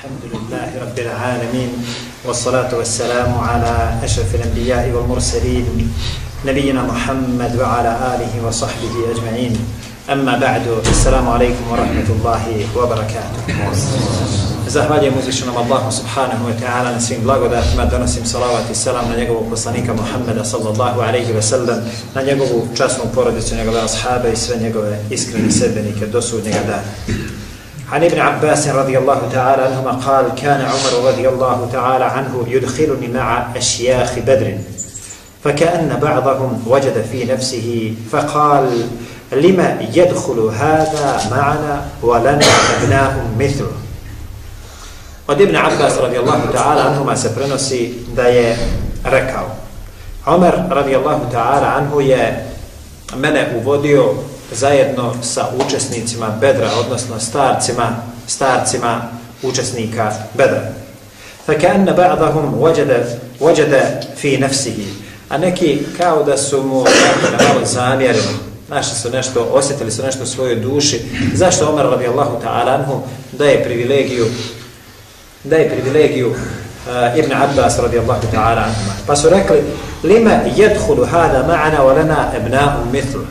الحمد لله رب العالمين والصلاة والسلام على أشرف الأنبياء والمرسلين نبينا محمد وعلى آله وصحبه أجمعين أما بعد السلام عليكم ورحمة الله وبركاته Zahvaljujem uzvišenom Allahu subhanahu wa ta'ala na svim blagodatima, donosim salavat i salam na njegovog poslanika Muhammeda sallallahu alaihi wa sallam, na njegovu časnu porodicu, njegove ashabe i sve njegove iskreni sebenike do sudnjega dana. عن ابن عباس رضي الله تعالى عنهما قال كان عمر رضي الله تعالى عنه يدخلني مع أشياخ بدر فكأن بعضهم وجد في نفسه فقال لما يدخل هذا معنا ولنا أبناء مثله؟ Od Ibn Abbas radijallahu ta'ala anhuma se prenosi da je rekao Omer radijallahu ta'ala anhu je mene uvodio zajedno sa učesnicima Bedra, odnosno starcima, starcima učesnika Bedra. فَكَأَنَّ بَعْضَهُمْ وَجَدَ, وَجَدَ فِي نَفْسِهِ A neki kao da su mu malo zamjerili, naši su nešto, osjetili su nešto u svojoj duši. Zašto Omer radijallahu ta'ala anhu daje privilegiju daje privilegiju uh, Ibn Abbas radijallahu ta'ala anhu. Pa su rekli, lima jedhulu hada ma'ana wa lana ebna'u mithlu.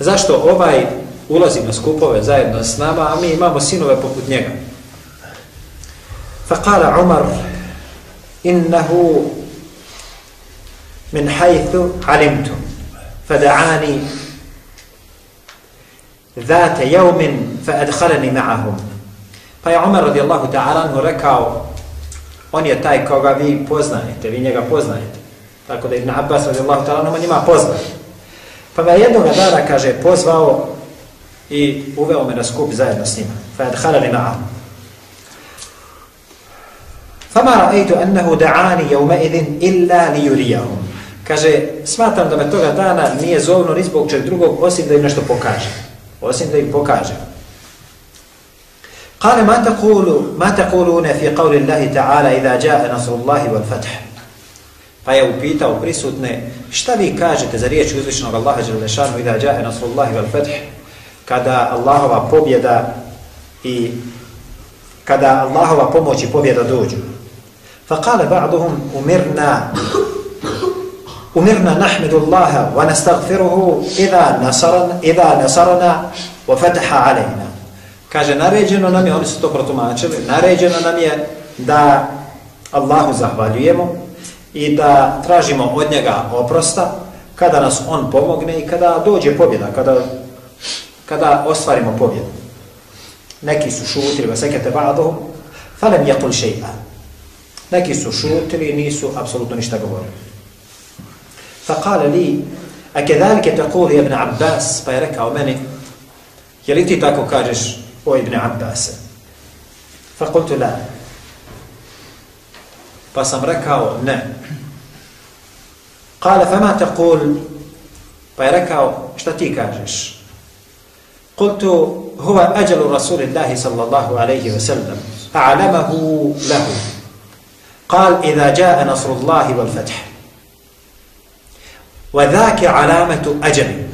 Zašto ovaj ulazi na skupove zajedno s nama, a mi imamo sinove poput njega? فقال عمر إنه من حيث علمت فدعاني ذات يوم فأدخلني معهم Pa je Umar radijallahu ta'ala mu rekao, on je taj koga vi poznajete, vi njega poznajete. Tako da Ibn Abbas radijallahu ta'ala mu njima poznaje. Pa me jednog dana, kaže, pozvao i uveo me na skup zajedno s njima. Fa je ma'a. ma'am. Fama ra'aytu annahu da'ani yawma'idhin illa li yurijahum. Kaže, smatram da me toga dana nije zovno ni zbog čeg drugog, osim da im nešto pokaže. Osim da im pokaže. قال ما تقول ما تقولون في قول الله تعالى إذا جاء نصر الله والفتح Pa je upitao prisutne, šta vi kažete za riječ uzvišenog Allaha Đelešanu idha jahe nasrullahi wal fath, kada Allahova pobjeda i kada Allahova pomoć i pobjeda dođu. Fa kale ba'duhum umirna umirna nahmidu Allaha wa nastagfiruhu idha nasarana, idha nasarana wa fataha alejna. Kaže, naređeno nam je, oni su to protumačili, naređeno nam je da Allahu zahvaljujemo i da tražimo od njega oprosta kada nas on pomogne i kada dođe pobjeda, kada, kada ostvarimo pobjedu. Neki su šutili, vasekete ba'dohum, falem jakul še'a. Neki su šutili i nisu apsolutno ništa govorili. Fa kale li, a kedalike takuli ibn Abbas, pa je rekao meni, je li ti tako kažeš وابن عباس. فقلت لا. فسم أو ne قال فما تقول؟ pa أو rekao šta قلت هو أجل رسول الله صلى الله عليه وسلم. أعلمه له. قال إذا جاء نصر الله والفتح. وذاك علامة أجل.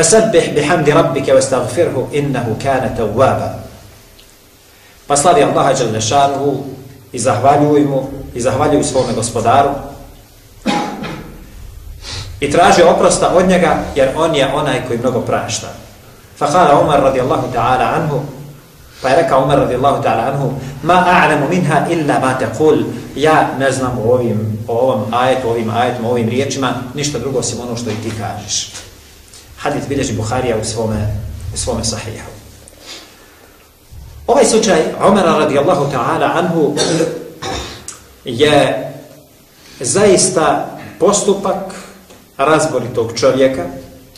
فسبح بحمد ربك واستغفره إنه كان توابا فصلي الله جل شانه i zahvaljuju mu i zahvaljuju svome gospodaru i traže oprosta od njega jer on je onaj koji mnogo prašta. Fa kala Umar radijallahu ta'ala anhu pa je rekao Umar radijallahu ta'ala anhu ma a'lamu minha illa ma taqul ja ne znam o ovim, o ovom ajetu, ovim ajetima, ovim riječima ništa drugo osim ono što i ti kažeš. Hadith bilježi Buharija u svome, u svome sahihu. Ovaj slučaj Umara radijallahu ta'ala anhu je zaista postupak razboritog čovjeka,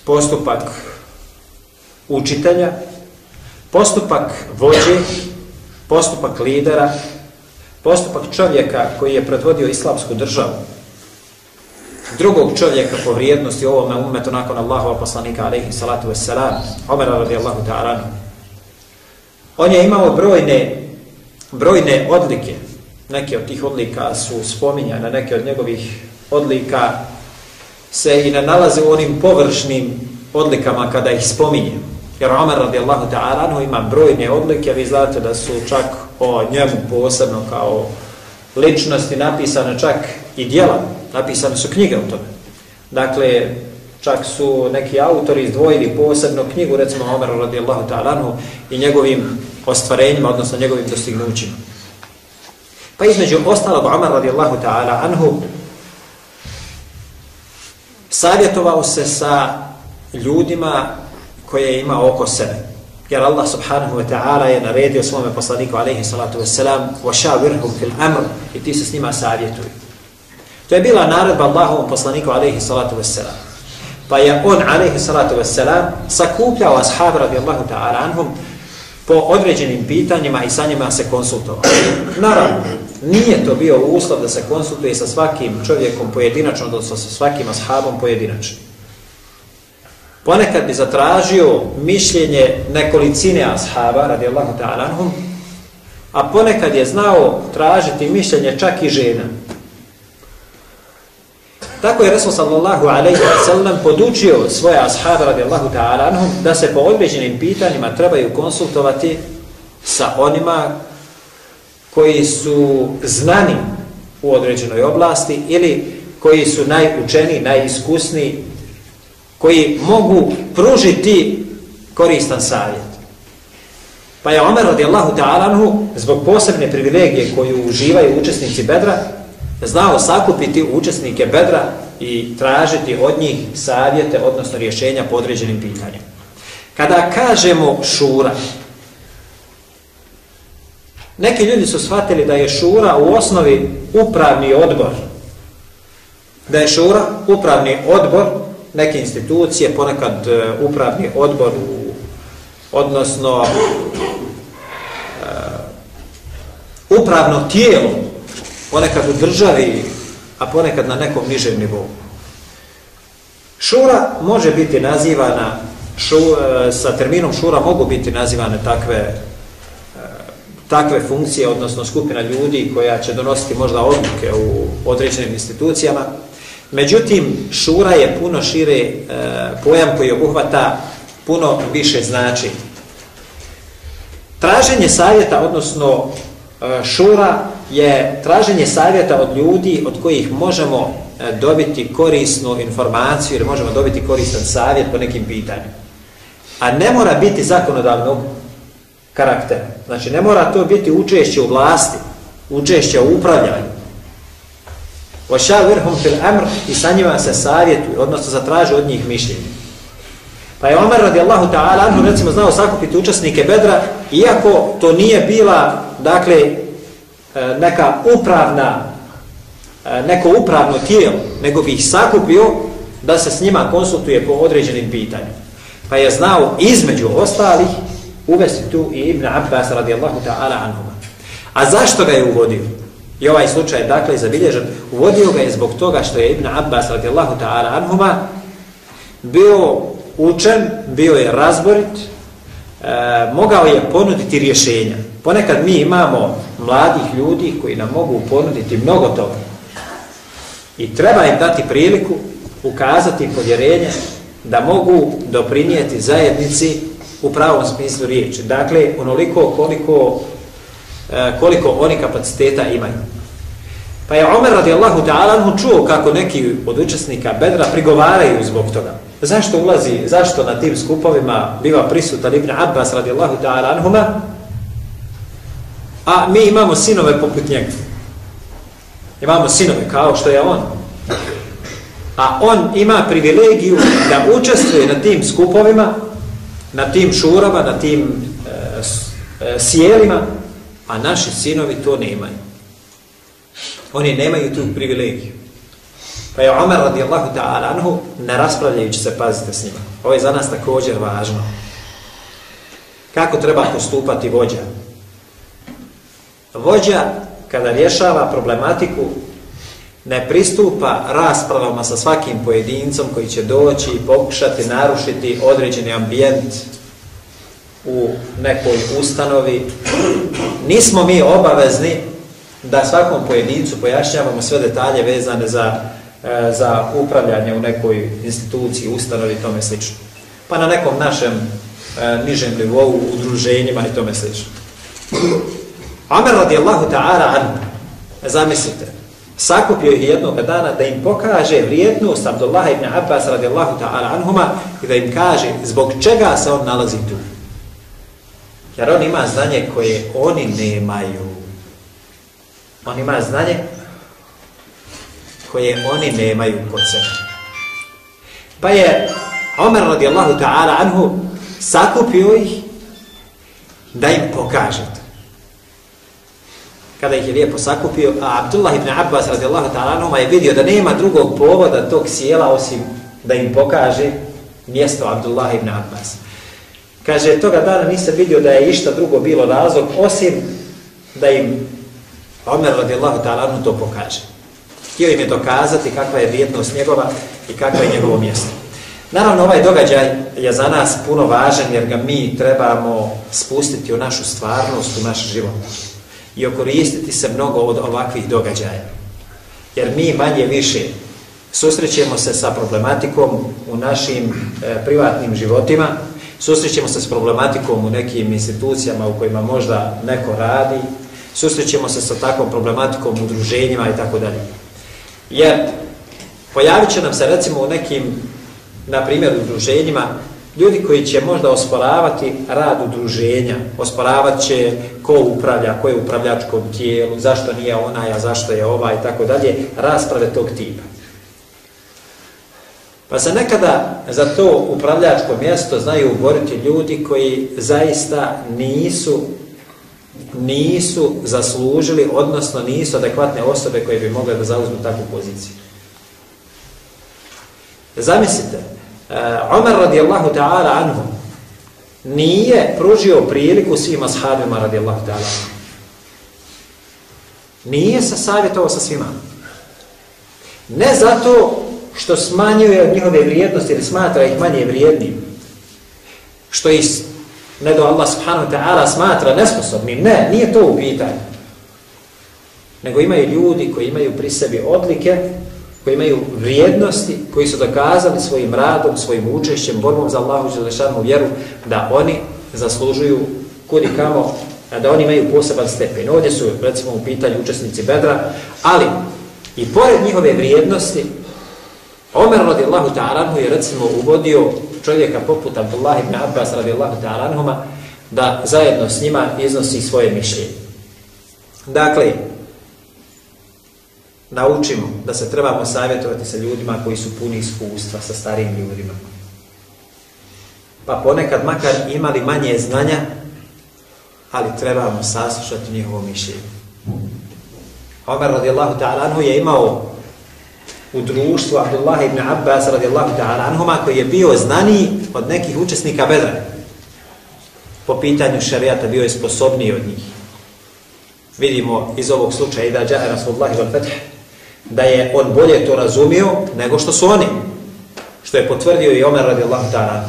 postupak učitelja, postupak vođe, postupak lidera, postupak čovjeka koji je predvodio islamsku državu, drugog čovjeka po vrijednosti ovome umetu nakon Allahova poslanika alaihi salatu wassalam, Omer radijallahu ta'ala. On je imao brojne, brojne odlike. Neke od tih odlika su spominjane, neke od njegovih odlika se i ne nalaze u onim površnim odlikama kada ih spominje. Jer Omer radijallahu ta'ala ima brojne odlike, vi znate da su čak o njemu posebno kao ličnosti napisane čak i dijela, napisane su knjige o tome. Dakle, čak su neki autori izdvojili posebno knjigu, recimo Omer radijallahu ta'ala i njegovim ostvarenjima, odnosno njegovim dostignućima. Pa između ostalog Omer radijallahu ta'ala anhu savjetovao se sa ljudima koje ima oko sebe. Jer Allah subhanahu wa ta'ala je naredio svome poslaniku alaihi salatu wassalam وَشَاوِرْهُمْ فِي الْأَمْرِ i ti se s njima savjetuj. To je bila naredba Allahovom poslaniku alaihi salatu wassalam. Pa je on alaihi salatu wassalam sakupljao ashab radijallahu ta'ala anhum po određenim pitanjima i sa njima se konsultovao. Naravno, nije to bio uslov da se konsultuje sa svakim čovjekom pojedinačno, odnosno sa svakim ashabom pojedinačno. Ponekad bi zatražio mišljenje nekolicine ashaba, radi Allahu ta'ala anhum, a ponekad je znao tražiti mišljenje čak i žena. Tako je Resul sallallahu alaihi wa sallam podučio svoje ashabe radijallahu ta'ala anhum, da se po određenim pitanjima trebaju konsultovati sa onima koji su znani u određenoj oblasti ili koji su najučeniji, najiskusniji koji mogu pružiti koristan savjet. Pa je Omer radijallahu ta'alanhu zbog posebne privilegije koju uživaju učesnici Bedra znao sakupiti učesnike Bedra i tražiti od njih savjete, odnosno rješenja po određenim pitanjima. Kada kažemo šura, neki ljudi su shvatili da je šura u osnovi upravni odbor. Da je šura upravni odbor neke institucije, ponekad e, upravni odbor, u, odnosno uh, upravno tijelo, ponekad u državi, a ponekad na nekom nižem nivou. Šura može biti nazivana, šu, e, sa terminom šura mogu biti nazivane takve e, takve funkcije, odnosno skupina ljudi koja će donositi možda odluke u određenim institucijama, Međutim, šura je puno šire e, pojam koji obuhvata puno više znači. Traženje savjeta, odnosno e, šura, je traženje savjeta od ljudi od kojih možemo e, dobiti korisnu informaciju ili možemo dobiti koristan savjet po nekim pitanjima. A ne mora biti zakonodavnog karaktera. Znači, ne mora to biti učešće u vlasti, učešće u upravljanju. Oša virhum fil amr i sa njima se savjetuju, odnosno zatraži od njih mišljenje. Pa je Omer radijallahu ta'ala, recimo, znao sakupiti učesnike bedra, iako to nije bila, dakle, E, neka upravna, e, neko upravno tijelo, nego bi ih sakupio da se s njima konsultuje po određenim pitanjima. Pa je znao između ostalih uvesti tu i Ibn Abbas radijallahu ta'ala anhu. A zašto ga je uvodio? I ovaj slučaj dakle zabilježen, uvodio ga je zbog toga što je Ibn Abbas radijallahu ta'ala anhuma bio učen, bio je razborit, e, mogao je ponuditi rješenja. Ponekad mi imamo mladih ljudi koji nam mogu ponuditi mnogo toga. I treba im dati priliku, ukazati povjerenje da mogu doprinijeti zajednici u pravom smislu riječi. Dakle, onoliko koliko e, koliko oni kapaciteta imaju. Pa je Omer radijallahu ta'ala čuo kako neki od učesnika Bedra prigovaraju zbog toga. Zašto ulazi, zašto na tim skupovima biva prisutan Ibn Abbas radijallahu ta'ala anhuma, a mi imamo sinove poput njega. Imamo sinove kao što je on. A on ima privilegiju da učestvuje na tim skupovima, na tim šurama, na tim e, e, sjelima, a naši sinovi to nemaju. Oni nemaju tu privilegiju. Pa je Omer radijallahu ta'ala anhu ne raspravljajući se, pazite s njima. Ovo je za nas također važno. Kako treba postupati vođa? Vođa, kada rješava problematiku, ne pristupa raspravama sa svakim pojedincom koji će doći i pokušati narušiti određeni ambijent u nekoj ustanovi, nismo mi obavezni da svakom pojedincu pojašnjavamo sve detalje vezane za, e, za upravljanje u nekoj instituciji, ustanovi i tome slično. Pa na nekom našem e, nižem nivou, udruženjima i tome slično. Omer radijallahu ta'ala anhu, e, zamislite, sakupio ih jednog dana da im pokaže vrijednost Abdullah ibn Abbas radijallahu ta'ala anhuma i da im kaže zbog čega se on nalazi tu. Jer on ima znanje koje oni nemaju. On ima znanje koje oni nemaju kod sebe. Pa je Omer radijallahu ta'ala anhu sakupio ih da im pokaže to. Kada ih je lijepo sakupio, a Abdullah ibn Abbas radijallahu ta'ala anhu je vidio da nema drugog povoda tog sjela osim da im pokaže mjesto Abdullah ibn Abbas. Kaže, toga dana nisam vidio da je išta drugo bilo razlog, osim da im Omer radijallahu ta'ala to pokaže. Htio im je dokazati kakva je vrijednost njegova i kakva je njegovo mjesto. Naravno, ovaj događaj je za nas puno važan jer ga mi trebamo spustiti u našu stvarnost, u naš život i okoristiti se mnogo od ovakvih događaja. Jer mi manje više susrećemo se sa problematikom u našim e, privatnim životima, susrećemo se s problematikom u nekim institucijama u kojima možda neko radi, susrećemo se sa takvom problematikom u udruženjima i tako dalje. Jer pojavit će nam se recimo u nekim, na primjer, udruženjima, ljudi koji će možda osporavati rad udruženja, osporavat će ko upravlja, ko je upravljačkom tijelu, zašto nije onaj, a zašto je ovaj i tako dalje, rasprave tog tipa. Pa se nekada za to upravljačko mjesto znaju uboriti ljudi koji zaista nisu nisu zaslužili, odnosno nisu adekvatne osobe koje bi mogle da zauzmu takvu poziciju. Zamislite, eh, Omer radijallahu ta'ala anhu nije pružio priliku svima ashabima radijallahu ta'ala. Nije se savjetovao sa svima. Ne zato što smanjuje njihove vrijednosti ili smatra ih manje vrijednim. Što ih ne do Allah subhanahu ta'ala smatra nesposobnim. Ne, nije to u pitanju. Nego imaju ljudi koji imaju pri sebi odlike, koji imaju vrijednosti, koji su dokazali svojim radom, svojim učešćem, borbom za Allahu želešanu vjeru, da oni zaslužuju kudi kamo, da oni imaju poseban stepen. Ovdje su, recimo, u pitanju učesnici Bedra, ali i pored njihove vrijednosti, Omer radijallahu ta'aranhu je recimo uvodio čovjeka poput Abdullah ibn Abbas radijallahu ta'aranhuma da zajedno s njima iznosi svoje mišljenje. Dakle, naučimo da se trebamo savjetovati sa ljudima koji su puni iskustva, sa starijim ljudima. Pa ponekad makar imali manje znanja, ali trebamo saslušati njihovo mišljenje. Omer radijallahu anhu je imao u društvu Abdullah ibn Abbas radijallahu ta'ala anhuma koji je bio znaniji od nekih učesnika Bedra. Po pitanju šarijata bio je sposobniji od njih. Vidimo iz ovog slučaja da džahe Rasulullah wal Fetih da je on bolje to razumio nego što su oni. Što je potvrdio i Omer radijallahu ta'ala.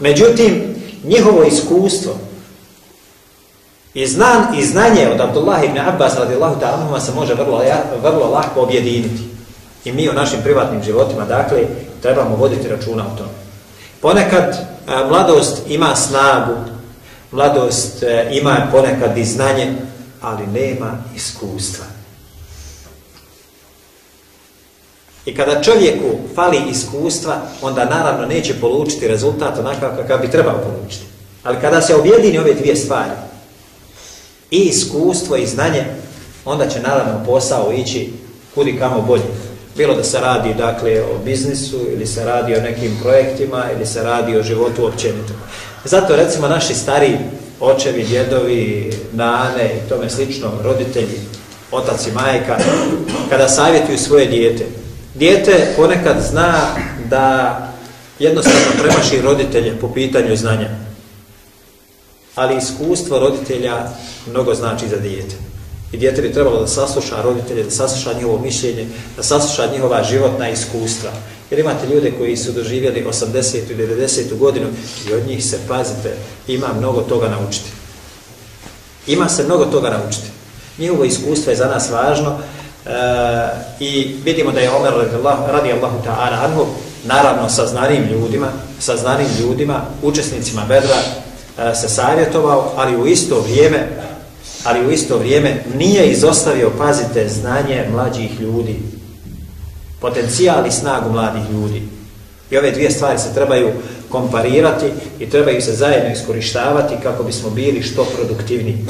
Međutim, njihovo iskustvo i, znan, i znanje od Abdullah ibn Abbas radijallahu ta'ala se može vrlo, vrlo lahko objediniti. I mi u našim privatnim životima, dakle, trebamo voditi računa o tome. Ponekad a, mladost ima snagu, mladost a, ima ponekad i znanje, ali nema iskustva. I kada čovjeku fali iskustva, onda naravno neće polučiti rezultat onakav kakav bi trebao polučiti. Ali kada se objedini ove dvije stvari, i iskustvo i znanje, onda će naravno posao ići kudi kamo bolje. Bilo da se radi dakle o biznisu ili se radi o nekim projektima ili se radi o životu općenito. Zato recimo naši stari očevi, djedovi, nane i tome slično, roditelji, otac i majka, kada savjetuju svoje dijete, dijete ponekad zna da jednostavno premaši roditelje po pitanju znanja. Ali iskustvo roditelja mnogo znači za dijete. I dijete bi trebalo da sasluša roditelje, da sasluša njihovo mišljenje, da sasluša njihova životna iskustva. Jer imate ljude koji su doživjeli 80. ili 90. godinu i od njih se, pazite, ima mnogo toga naučiti. Ima se mnogo toga naučiti. Njihovo iskustvo je za nas važno e, i vidimo da je Omer radi Allahu ta'ala anhu, naravno sa znanim ljudima, sa znanim ljudima, učesnicima Bedra, e, se savjetovao, ali u isto vrijeme ali u isto vrijeme nije izostavio, pazite, znanje mlađih ljudi. Potencijal i snagu mladih ljudi. I ove dvije stvari se trebaju komparirati i trebaju se zajedno iskorištavati kako bismo bili što produktivni.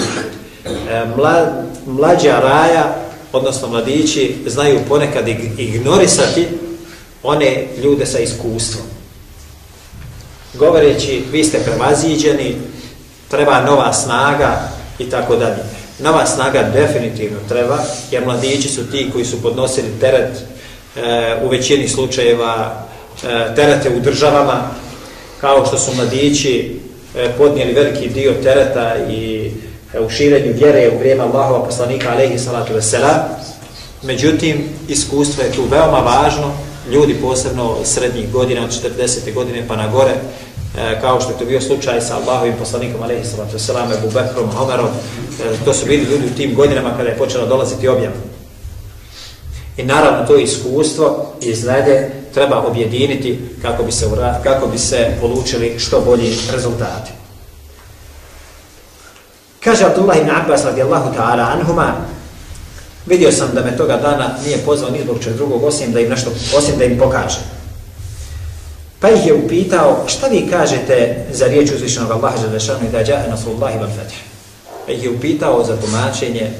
E, eh, mla, mlađa raja, odnosno mladići, znaju ponekad ignorisati one ljude sa iskustvom. Govoreći, vi ste premaziđeni, treba nova snaga i tako dalje. Nova snaga definitivno treba, jer mladići su ti koji su podnosili teret e, u većini slučajeva e, terete u državama, kao što su mladići e, podnijeli veliki dio tereta i e, E, u širenju vjere u vrijeme Allahova poslanika alaihi salatu vesela. Međutim, iskustvo je tu veoma važno, ljudi posebno srednjih godina, od 40. godine pa na gore, e, kao što je to bio slučaj sa Allahovim poslanikom alaihi salatu vesela, Ebu Bekrom, Homerom, e, to su bili ljudi u tim godinama kada je počelo dolaziti objav. I naravno to iskustvo i znanje treba objediniti kako bi se kako bi se polučili što bolji rezultati. Kaže Abdullah ibn Abbas radijallahu ta'ala anhuma vidio sam da me toga dana nije pozvao ni zbog čeg drugog osim da im nešto osim da im pokaže. Pa ih je upitao šta vi kažete za riječ uzvišenog Allaha za dešanu i da jahe nasrullahi wal fatih. Pa ih je upitao za tumačenje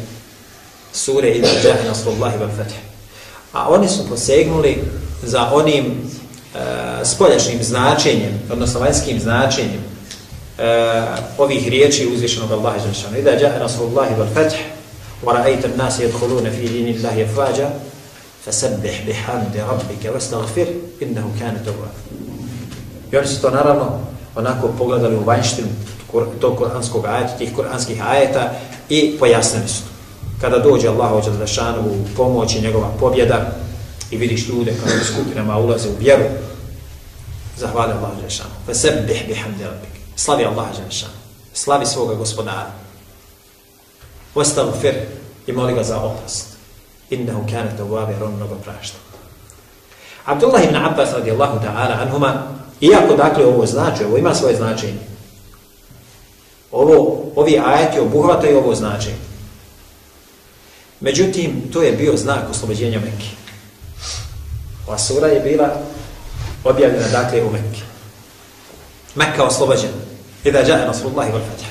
sure i da jahe nasrullahi wal fatih. A oni su posegnuli za onim e, spoljašnjim značenjem, odnosno vanjskim značenjem Eh, ovih riječi uzvišenog Allaha Đelešanu. Ida jahe Rasulullahi wal fath, wa ra'ayta an-nas yadkhuluna fi dini Allahi afwaja, fasabbih bihamdi rabbika wastaghfir innahu kana tawwab. I oni su to naravno onako pogledali u vanjštinu tog kuranskog ajeta, tih kuranskih ajeta i pojasnili su. Kada dođe Allahu Đelešanu u pomoć i njegova pobjeda, i vidiš ljude kako u skupinama ulaze u vjeru, zahvali Allah Đelešanu. Fasabbih bihamdi rabbika Slavi Allaha Đelešanu. Slavi svoga gospodara. Ostavu fir i moli ga za oprost. Innehu kane te uvavi, jer on mnogo prašta. Abdullah ibn Abbas radijallahu ta'ala anhuma, iako dakle ovo znači, ovo ima svoje značenje, ovo, ovi ajeti obuhvataju ovo značenje. Međutim, to je bio znak oslobođenja Mekke. Ova sura je bila objavljena dakle u Mekke. Mekka oslobođena. Ida jahe nasrullahi wal fatih.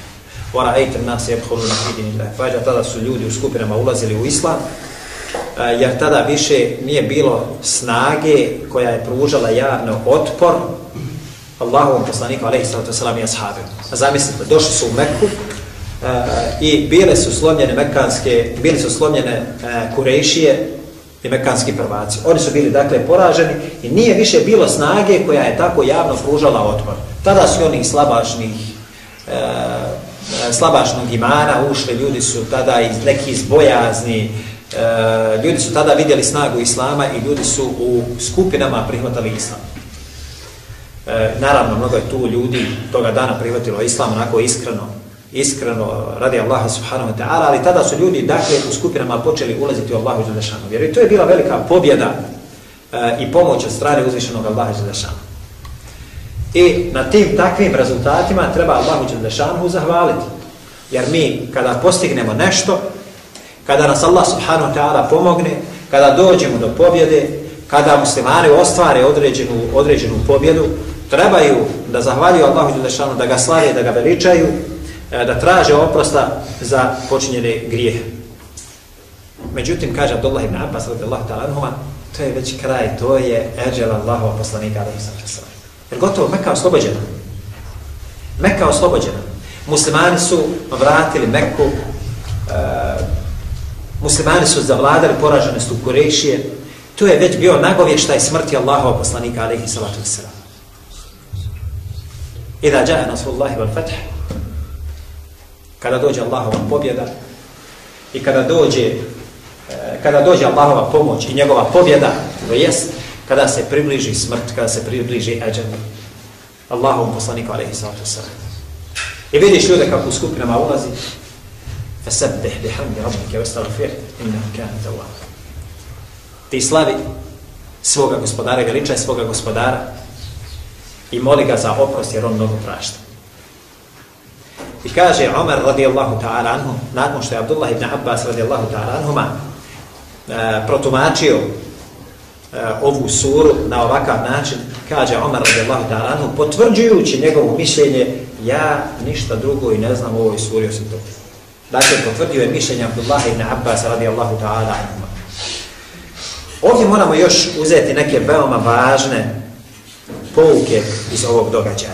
Wa ra'ayta an-nas yadkhuluna fi dinillahi. Fađa tada su ljudi u skupinama ulazili u islam. E, jer tada više nije bilo snage koja je pružala javno otpor Allahovom poslaniku alejhi sallatu wasalam i ashabima. Zamislite, došli su u Mekku e, i bile su slomljene mekanske, bile su slomljene e, Kurejšije i mekanski prvaci. Oni su bili dakle poraženi i nije više bilo snage koja je tako javno pružala otpor. Tada su oni slabašnih e, slabašnog imana ušli, ljudi su tada iz neki izbojazni, e, ljudi su tada vidjeli snagu islama i ljudi su u skupinama prihvatali islam. E, naravno, mnogo je tu ljudi toga dana prihvatilo islam onako iskreno, iskreno radi Allaha subhanahu wa ta'ala, ali tada su ljudi dakle u skupinama počeli ulaziti u Allahu Đelešanu. Jer i to je bila velika pobjeda e, i pomoć od strane uzvišenog Allaha Đelešanu. I na tim takvim rezultatima treba Allahu Đelešanu zahvaliti. Jer mi kada postignemo nešto, kada nas Allah subhanahu wa ta'ala pomogne, kada dođemo do pobjede, kada muslimani ostvare određenu, određenu pobjedu, trebaju da zahvaljuju Allahu Đelešanu, da ga slave, da ga veličaju, e, da traže oprosta za počinjene grijehe. Međutim, kaže Abdullah ibn Abbas, radijallahu ta'ala to je već kraj, to je eđel Allahova poslanika, alaihi sallam. Jer gotovo, Mekka oslobođena. Mekka oslobođena. Muslimani su vratili Mekku, e, muslimani su zavladali poražene su Kurešije, to je već bio nagovještaj smrti Allahova poslanika, alaihi sallatu wasallam. Ida jahe nasrullahi wal fatih, kada dođe Allahova pobjeda i kada dođe e, kada dođe Allahova pomoć i njegova pobjeda, to jest kada se približi smrt, kada se približi ajan. Allahum poslaniku alejhi salatu sallam. I vidiš ljude kako u skupinama ulazi. Fasabbih bihamdi rabbika wastaghfir innahu kana tawwab. Ti slavi svoga gospodara, veličaj svoga gospodara i moli ga za oprost jer on mnogo prašta. I kaže Omer radijallahu ta'ala anhum, nakon što je Abdullah ibn Abbas radijallahu ta'ala anhuma uh, protumačio Eh, ovu suru na ovakav način, kaže Omar radijallahu ta'ala potvrđujući njegovo mišljenje, ja ništa drugo i ne znam u ovoj suri osim to. Dakle, potvrdio je mišljenje Abdullah ibn Abbas radijallahu ta'ala anhuma. Ovdje moramo još uzeti neke veoma važne pouke iz ovog događaja.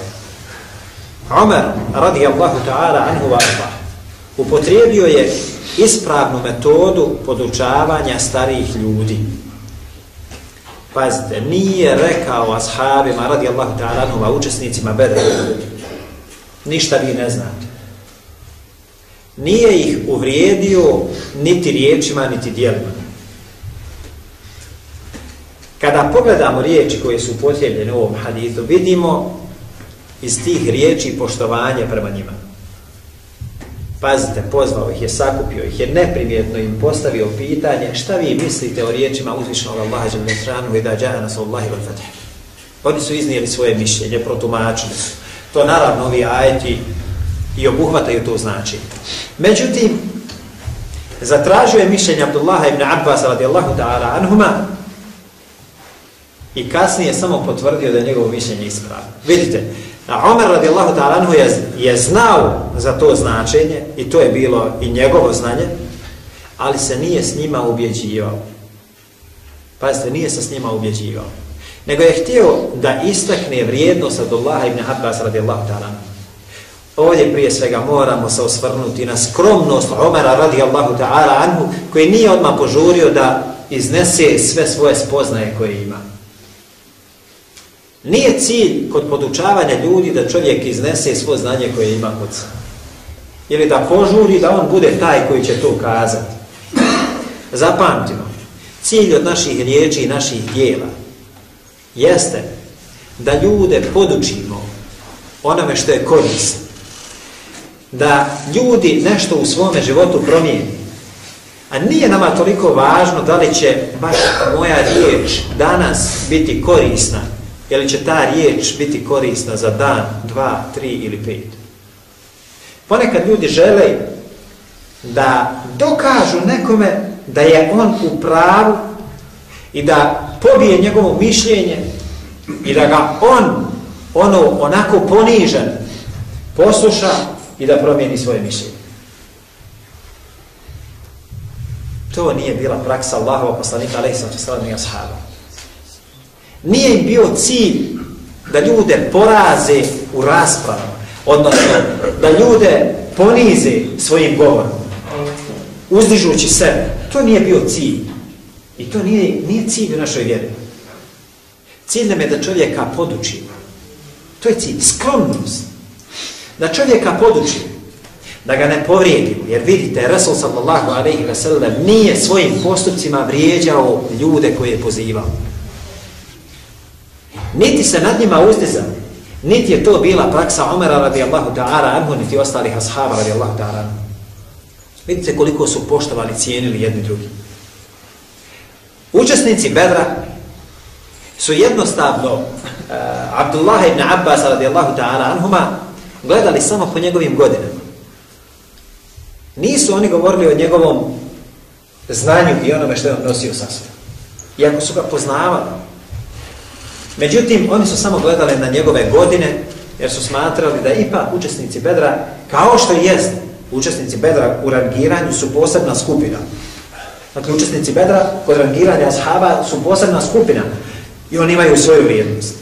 Omar radijallahu ta'ala anhu wa upotrijebio je ispravnu metodu podučavanja starijih ljudi. Pazite, nije rekao ashabima radijallahu ta'ala anhu učesnicima bedra ništa vi ne znate. Nije ih uvrijedio niti riječima, niti dijelima. Kada pogledamo riječi koje su potrebljene u ovom hadithu, vidimo iz tih riječi poštovanje prema njima. Pazite, pozvao ih je, sakupio ih je, neprimjetno im postavio pitanje šta vi mislite o riječima uzvišnog Allaha Đelešanu i da džaja nas Allahi wal fatih. Oni su iznijeli svoje mišljenje, protumačili su. To naravno ovi ajeti i obuhvataju to znači. Međutim, zatražio je mišljenje Abdullaha ibn Abbas radijallahu ta'ala anhuma i kasnije samo potvrdio da je njegovo mišljenje ispravno. Vidite, A Omer radijallahu ta'ala anhu je, je znao za to značenje i to je bilo i njegovo znanje, ali se nije s njima ubjeđivao. Pazite, nije se s njima ubjeđivao. Nego je htio da istakne vrijednost od Allaha ibn Abbas radijallahu ta'ala anhu. Ovdje prije svega moramo se osvrnuti na skromnost Omera radijallahu ta'ala anhu koji nije odmah požurio da iznese sve svoje spoznaje koje ima. Nije cilj kod podučavanja ljudi da čovjek iznese svo znanje koje ima kod sebe. Ili da požuri da on bude taj koji će to kazati. Zapamtimo, cilj od naših riječi i naših dijela jeste da ljude podučimo onome što je korisno. Da ljudi nešto u svome životu promijeni. A nije nama toliko važno da li će baš moja riječ danas biti korisna Je li će ta riječ biti korisna za dan, dva, tri ili pet? Ponekad ljudi žele da dokažu nekome da je on u pravu i da pobije njegovo mišljenje i da ga on ono onako ponižen posluša i da promijeni svoje mišljenje. To nije bila praksa Allahova poslanika alaihi sallam i ashabom. Nije im bio cilj da ljude poraze u raspravama, odnosno da ljude ponize svojim govorom, uzdižući sebe. To nije bio cilj. I to nije, nije cilj u našoj vjeri. Cilj nam je da čovjeka poduči. To je cilj, skromnost. Da čovjeka poduči, da ga ne povrijedimo. Jer vidite, Rasul sallallahu alaihi wa sallam nije svojim postupcima vrijeđao ljude koje je pozivao niti se nad njima uzdizao, niti je to bila praksa Umara radijallahu ta'ara anhu, niti ostalih ashaba radijallahu ta'ara anhu. Vidite koliko su poštovali, cijenili jedni drugi. Učesnici Bedra su jednostavno uh, Abdullah ibn Abbas radijallahu ta'ala anhuma gledali samo po njegovim godinama. Nisu oni govorili o njegovom znanju i onome što je on nosio sa sve. Iako su ga poznavali, Međutim, oni su samo gledali na njegove godine, jer su smatrali da ipak učesnici Bedra, kao što jest, učesnici Bedra u rangiranju su posebna skupina. Dakle, učesnici Bedra kod rangiranja ashaba su posebna skupina i oni imaju svoju vrijednost.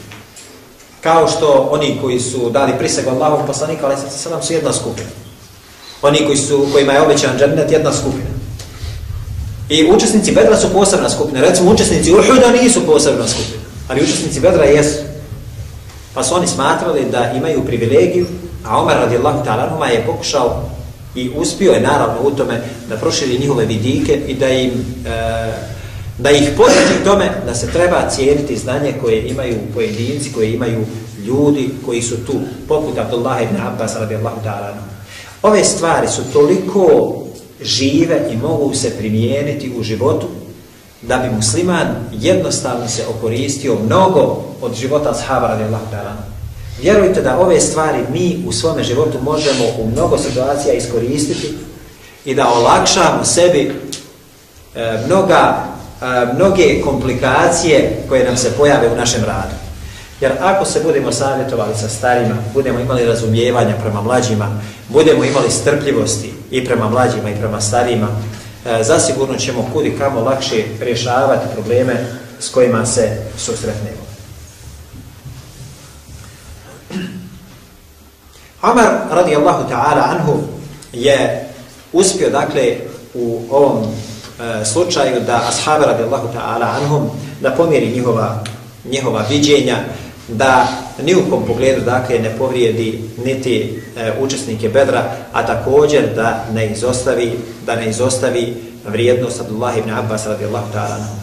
Kao što oni koji su dali priseg Allahov poslanika, ali sada su jedna skupina. Oni koji su, kojima je obećan džennet, jedna skupina. I učesnici Bedra su posebna skupina. Recimo, učesnici Uhuda nisu posebna skupina. Ali učesnici Bedra jesu. Pa su oni smatrali da imaju privilegiju, a Omar radijallahu ta'ala je pokušao i uspio je naravno u tome da proširi njihove vidike i da im e, da ih posjeti tome da se treba cijeniti znanje koje imaju pojedinci, koje imaju ljudi koji su tu, poput Abdullah ibn Abbas radijallahu ta'ala. Ove stvari su toliko žive i mogu se primijeniti u životu da bi musliman jednostavno se okoristio mnogo od života ashaba radijallahu ta'ala. Vjerujte da ove stvari mi u svome životu možemo u mnogo situacija iskoristiti i da olakšamo sebi e, mnoga, e, mnoge komplikacije koje nam se pojave u našem radu. Jer ako se budemo savjetovali sa starima, budemo imali razumijevanja prema mlađima, budemo imali strpljivosti i prema mlađima i prema starima, e, zasigurno ćemo kudi kamo lakše rješavati probleme s kojima se susretnemo. Amar radijallahu ta'ala anhu je uspio dakle u ovom e, slučaju da ashabi radijallahu ta'ala anhum da pomjeri njihova, njihova viđenja da ni u kom pogledu dakle ne povrijedi niti e, učesnike bedra a također da ne izostavi da ne izostavi vrijednost Abdullah ibn Abbas radijallahu ta'ala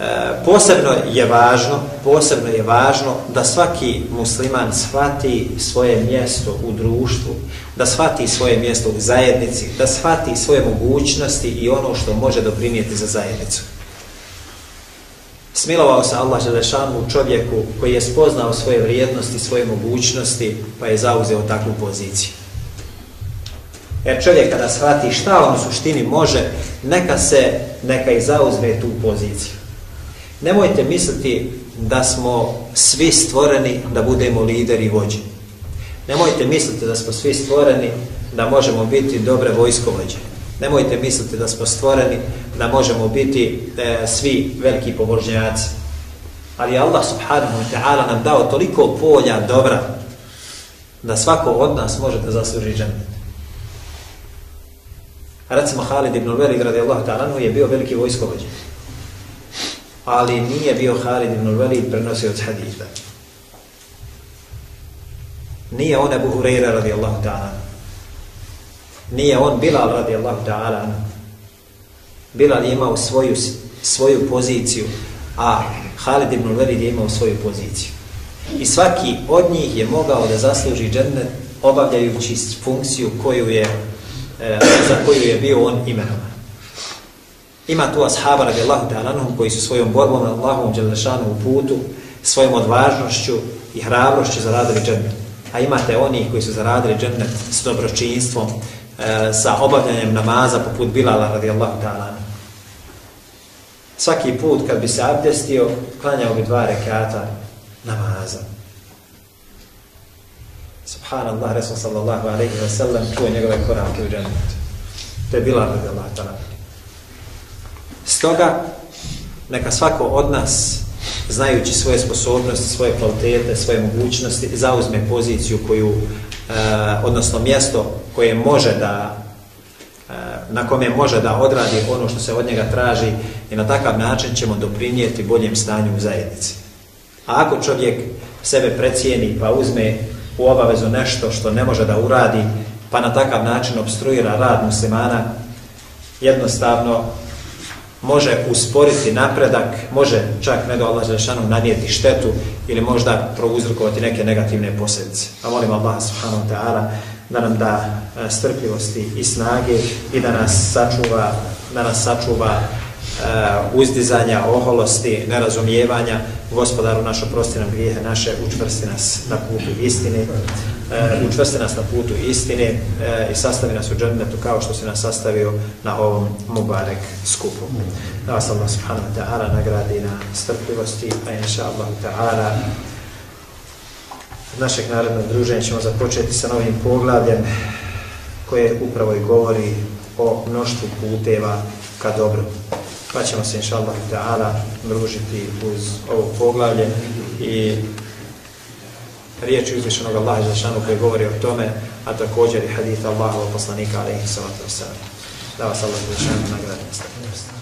E, posebno je važno, posebno je važno da svaki musliman shvati svoje mjesto u društvu, da shvati svoje mjesto u zajednici, da shvati svoje mogućnosti i ono što može doprinijeti za zajednicu. Smilovao se Allah Želešanu čovjeku koji je spoznao svoje vrijednosti, svoje mogućnosti, pa je zauzeo takvu poziciju. Jer čovjek kada shvati šta on u suštini može, neka se, neka i zauzme tu poziciju. Nemojte misliti da smo svi stvoreni da budemo lideri i vođe. Nemojte misliti da smo svi stvoreni da možemo biti dobre vojskovođe. Nemojte misliti da smo stvoreni da možemo biti e, svi veliki pobožnjaci. Ali Allah subhanahu wa ta'ala nam dao toliko polja dobra da svako od nas može da zasluži džennet. Recimo Halid ibn Velid radijallahu ta'ala je bio veliki vojskovođe ali nije bio Halid ibn Walid prenosio od haditha. Nije on Abu Hureyre radijallahu ta'ala. Nije on Bilal radijallahu ta'ala. Bilal je imao svoju, svoju poziciju, a Halid ibn Velid je imao svoju poziciju. I svaki od njih je mogao da zasluži džennet obavljajući funkciju koju je, e, za koju je bio on imenovan. Ima tu ashaba radi Allahu ta'ala koji su svojom borbom na Allahom dželešanu u putu, svojom odvažnošću i hrabrošću zaradili džennet. A imate oni koji su zaradili džennet s dobročinstvom, e, sa obavljanjem namaza poput Bilala radijallahu ta'ala Svaki put kad bi se abdestio, klanjao bi dva rekata namaza. Subhanallah, Resul sallallahu alaihi wa sallam, čuje njegove korake u džennetu. To je Bilal radijallahu ta'ala. Stoga, neka svako od nas, znajući svoje sposobnosti, svoje kvalitete, svoje mogućnosti, zauzme poziciju koju, e, odnosno mjesto koje može da e, na kome može da odradi ono što se od njega traži i na takav način ćemo doprinijeti boljem stanju u zajednici. A ako čovjek sebe precijeni pa uzme u obavezu nešto što ne može da uradi, pa na takav način obstruira rad muslimana, jednostavno može usporiti napredak, može čak ne do Allah Želešanu nanijeti štetu ili možda prouzrokovati neke negativne posljedice. A molim Allah subhanahu wa ta'ala da nam da e, strpljivosti i snage i da nas sačuva, da nas sačuva uh, uzdizanja, oholosti, nerazumijevanja. Gospodaru naš oprosti nam grijehe naše, učvrsti nas na putu istine E, uh, učvrsti nas na putu istine uh, i sastavi nas u džernetu kao što se nas sastavio na ovom Mubarek skupu. Da vas Allah subhanahu wa ta'ala nagradi na strpljivosti, a inša Allah ta'ala našeg narodnog druženja ćemo započeti sa novim poglavljem koje upravo i govori o mnoštvu puteva ka dobru. Pa ćemo se inša Allah ta'ala družiti uz ovo poglavlje i riječi uzvišenog Allaha Žešanu koji govori o tome, a također i hadith Allahova poslanika alaihi sallatu wasallam. Da vas Allah Žešanu nagradi.